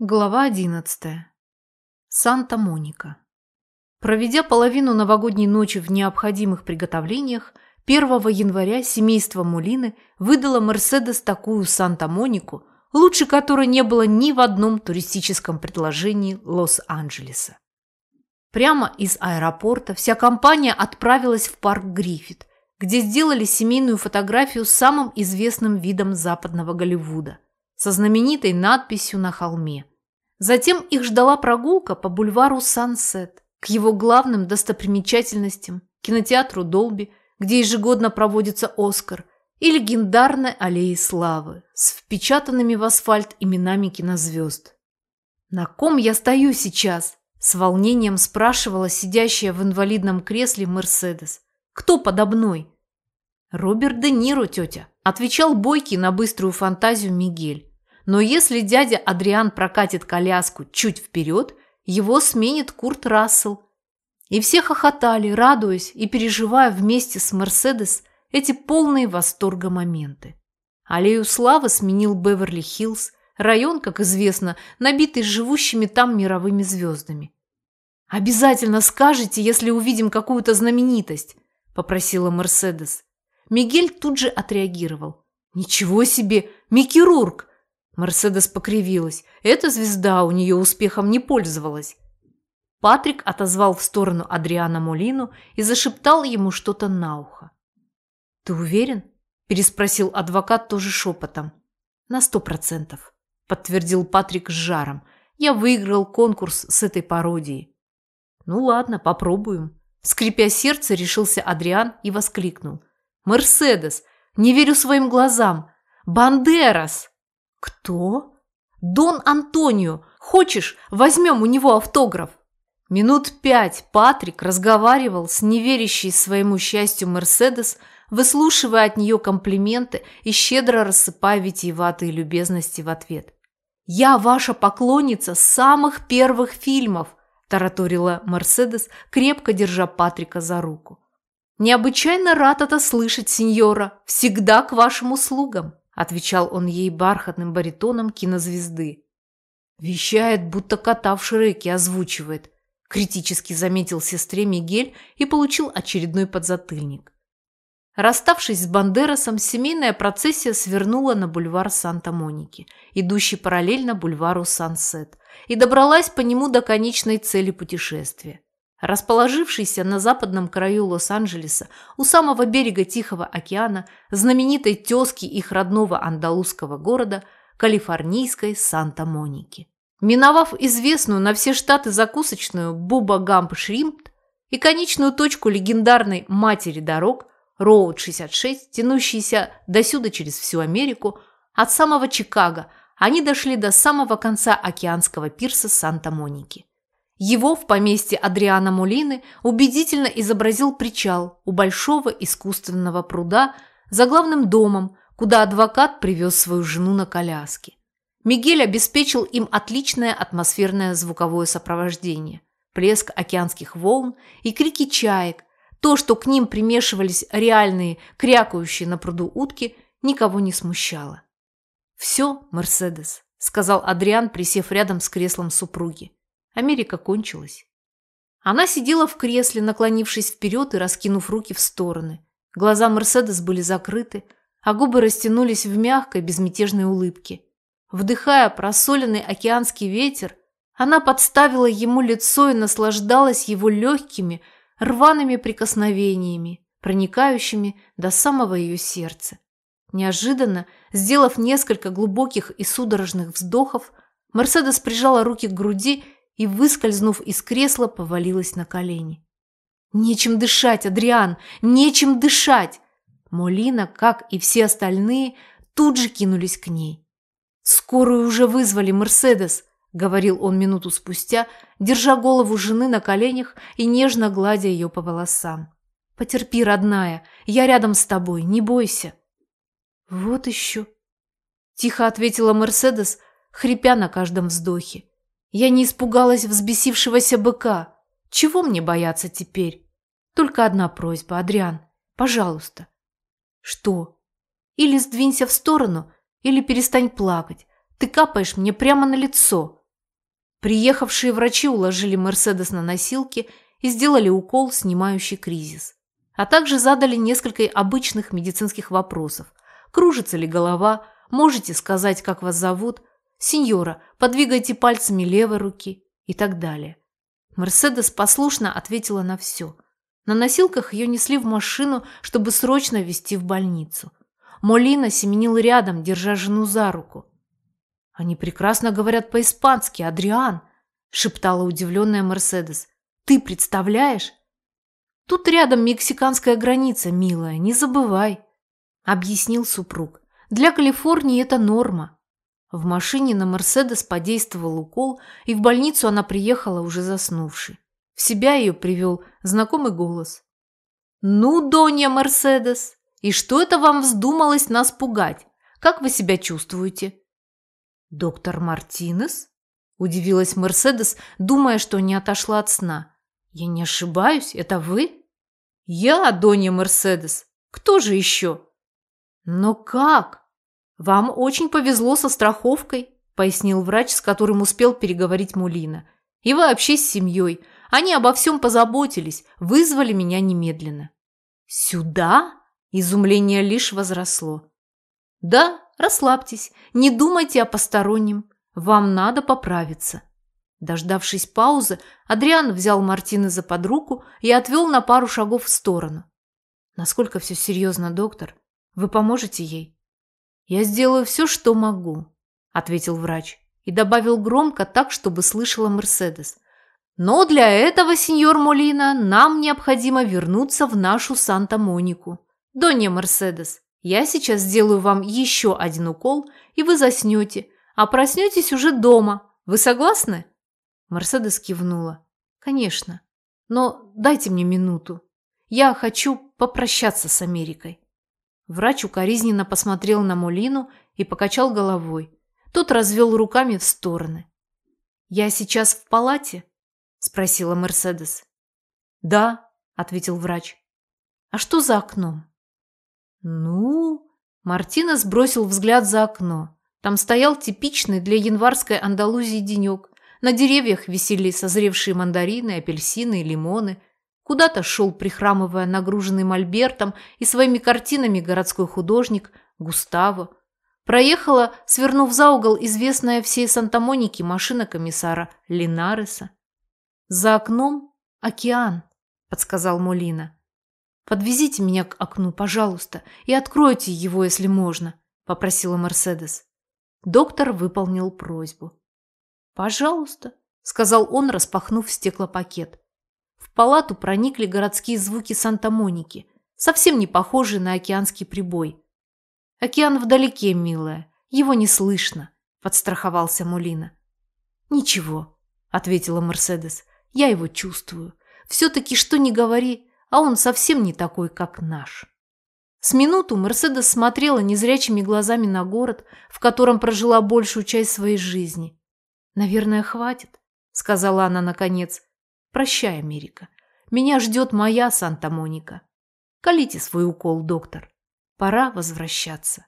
Глава 11. Санта-Моника. Проведя половину новогодней ночи в необходимых приготовлениях, 1 января семейство Мулины выдало Мерседес такую Санта-Монику, лучше которой не было ни в одном туристическом предложении Лос-Анджелеса. Прямо из аэропорта вся компания отправилась в парк Гриффит, где сделали семейную фотографию с самым известным видом западного Голливуда – со знаменитой надписью на холме. Затем их ждала прогулка по бульвару Сансет к его главным достопримечательностям, кинотеатру Долби, где ежегодно проводится «Оскар», и легендарной аллее славы с впечатанными в асфальт именами кинозвезд. «На ком я стою сейчас?» – с волнением спрашивала сидящая в инвалидном кресле Мерседес. «Кто подо мной?» «Роберт Де Ниро, тетя», – отвечал бойкий на быструю фантазию Мигель. Но если дядя Адриан прокатит коляску чуть вперед, его сменит Курт Рассел. И все хохотали, радуясь и переживая вместе с Мерседес эти полные восторга моменты. Аллею славы сменил Беверли-Хиллз, район, как известно, набитый живущими там мировыми звездами. «Обязательно скажете, если увидим какую-то знаменитость», – попросила Мерседес. Мигель тут же отреагировал. «Ничего себе! Микки Рурк! Мерседес покривилась. Эта звезда у нее успехом не пользовалась. Патрик отозвал в сторону Адриана Молину и зашептал ему что-то на ухо. «Ты уверен?» – переспросил адвокат тоже шепотом. «На сто процентов», – подтвердил Патрик с жаром. «Я выиграл конкурс с этой пародией». «Ну ладно, попробуем». Скрипя сердце, решился Адриан и воскликнул. «Мерседес! Не верю своим глазам! Бандерас!» «Кто?» «Дон Антонио! Хочешь, возьмем у него автограф?» Минут пять Патрик разговаривал с неверящей своему счастью Мерседес, выслушивая от нее комплименты и щедро рассыпая витиеватые любезности в ответ. «Я ваша поклонница самых первых фильмов», – тараторила Мерседес, крепко держа Патрика за руку. «Необычайно рад это слышать, сеньора. Всегда к вашим услугам» отвечал он ей бархатным баритоном кинозвезды. Вещает, будто кота в Шреке озвучивает. Критически заметил сестре Мигель и получил очередной подзатыльник. Расставшись с Бандерасом, семейная процессия свернула на бульвар Санта-Моники, идущий параллельно бульвару Сансет, и добралась по нему до конечной цели путешествия. Расположившийся на западном краю Лос-Анджелеса, у самого берега Тихого океана, знаменитой тезки их родного андалузского города, калифорнийской Санта-Моники. Миновав известную на все штаты закусочную Буба Гамп Шримпт и конечную точку легендарной «Матери дорог» Роуд 66, тянущейся досюда через всю Америку, от самого Чикаго они дошли до самого конца океанского пирса Санта-Моники. Его в поместье Адриана Мулины убедительно изобразил причал у большого искусственного пруда за главным домом, куда адвокат привез свою жену на коляске. Мигель обеспечил им отличное атмосферное звуковое сопровождение, плеск океанских волн и крики чаек, то, что к ним примешивались реальные крякающие на пруду утки, никого не смущало. «Все, Мерседес», – сказал Адриан, присев рядом с креслом супруги. Америка кончилась. Она сидела в кресле, наклонившись вперед и раскинув руки в стороны. Глаза Мерседес были закрыты, а губы растянулись в мягкой, безмятежной улыбке. Вдыхая просоленный океанский ветер, она подставила ему лицо и наслаждалась его легкими, рваными прикосновениями, проникающими до самого ее сердца. Неожиданно, сделав несколько глубоких и судорожных вздохов, Мерседес прижала руки к груди и, выскользнув из кресла, повалилась на колени. «Нечем дышать, Адриан, нечем дышать!» Молина, как и все остальные, тут же кинулись к ней. «Скорую уже вызвали, Мерседес», — говорил он минуту спустя, держа голову жены на коленях и нежно гладя ее по волосам. «Потерпи, родная, я рядом с тобой, не бойся». «Вот еще», — тихо ответила Мерседес, хрипя на каждом вздохе. Я не испугалась взбесившегося быка. Чего мне бояться теперь? Только одна просьба, Адриан. Пожалуйста. Что? Или сдвинься в сторону, или перестань плакать. Ты капаешь мне прямо на лицо. Приехавшие врачи уложили Мерседес на носилки и сделали укол, снимающий кризис. А также задали несколько обычных медицинских вопросов. Кружится ли голова? Можете сказать, как вас зовут? Сеньора, подвигайте пальцами левой руки и так далее. Мерседес послушно ответила на все. На носилках ее несли в машину, чтобы срочно везти в больницу. Молина семенил рядом, держа жену за руку. «Они прекрасно говорят по-испански, Адриан», – шептала удивленная Мерседес. «Ты представляешь?» «Тут рядом мексиканская граница, милая, не забывай», – объяснил супруг. «Для Калифорнии это норма». В машине на Мерседес подействовал укол, и в больницу она приехала уже заснувшей. В себя ее привел знакомый голос. «Ну, Донья Мерседес, и что это вам вздумалось нас пугать? Как вы себя чувствуете?» «Доктор Мартинес?» – удивилась Мерседес, думая, что не отошла от сна. «Я не ошибаюсь, это вы?» «Я, Донья Мерседес. Кто же еще?» «Но как?» «Вам очень повезло со страховкой», – пояснил врач, с которым успел переговорить Мулина. «И вообще с семьей. Они обо всем позаботились, вызвали меня немедленно». «Сюда?» – изумление лишь возросло. «Да, Расслабьтесь, не думайте о постороннем. Вам надо поправиться. Дождавшись паузы, Адриан взял Мартинеза под руку и отвел на пару шагов в сторону. «Насколько все серьезно, доктор? Вы поможете ей?» «Я сделаю все, что могу», – ответил врач и добавил громко так, чтобы слышала Мерседес. «Но для этого, сеньор Молина, нам необходимо вернуться в нашу Санта-Монику. Донья Мерседес, я сейчас сделаю вам еще один укол, и вы заснете, а проснетесь уже дома. Вы согласны?» Мерседес кивнула. «Конечно. Но дайте мне минуту. Я хочу попрощаться с Америкой». Врач укоризненно посмотрел на Молину и покачал головой. Тот развел руками в стороны. «Я сейчас в палате?» – спросила Мерседес. «Да», – ответил врач. «А что за окном?» «Ну?» Мартина сбросил взгляд за окно. Там стоял типичный для январской Андалузии денек. На деревьях висели созревшие мандарины, апельсины и лимоны. Куда-то шел, прихрамывая, нагруженный мольбертом и своими картинами городской художник Густаво. Проехала, свернув за угол, известная всей Санта-Монике машина комиссара Линареса. «За окном океан», – подсказал Молина. «Подвезите меня к окну, пожалуйста, и откройте его, если можно», – попросила Мерседес. Доктор выполнил просьбу. «Пожалуйста», – сказал он, распахнув стеклопакет. В палату проникли городские звуки Санта-Моники, совсем не похожие на океанский прибой. «Океан вдалеке, милая, его не слышно», – подстраховался Мулина. «Ничего», – ответила Мерседес, – «я его чувствую. Все-таки, что ни говори, а он совсем не такой, как наш. С минуту Мерседес смотрела незрячими глазами на город, в котором прожила большую часть своей жизни. «Наверное, хватит», — сказала она наконец. «Прощай, Америка. Меня ждет моя Санта-Моника. Колите свой укол, доктор. Пора возвращаться».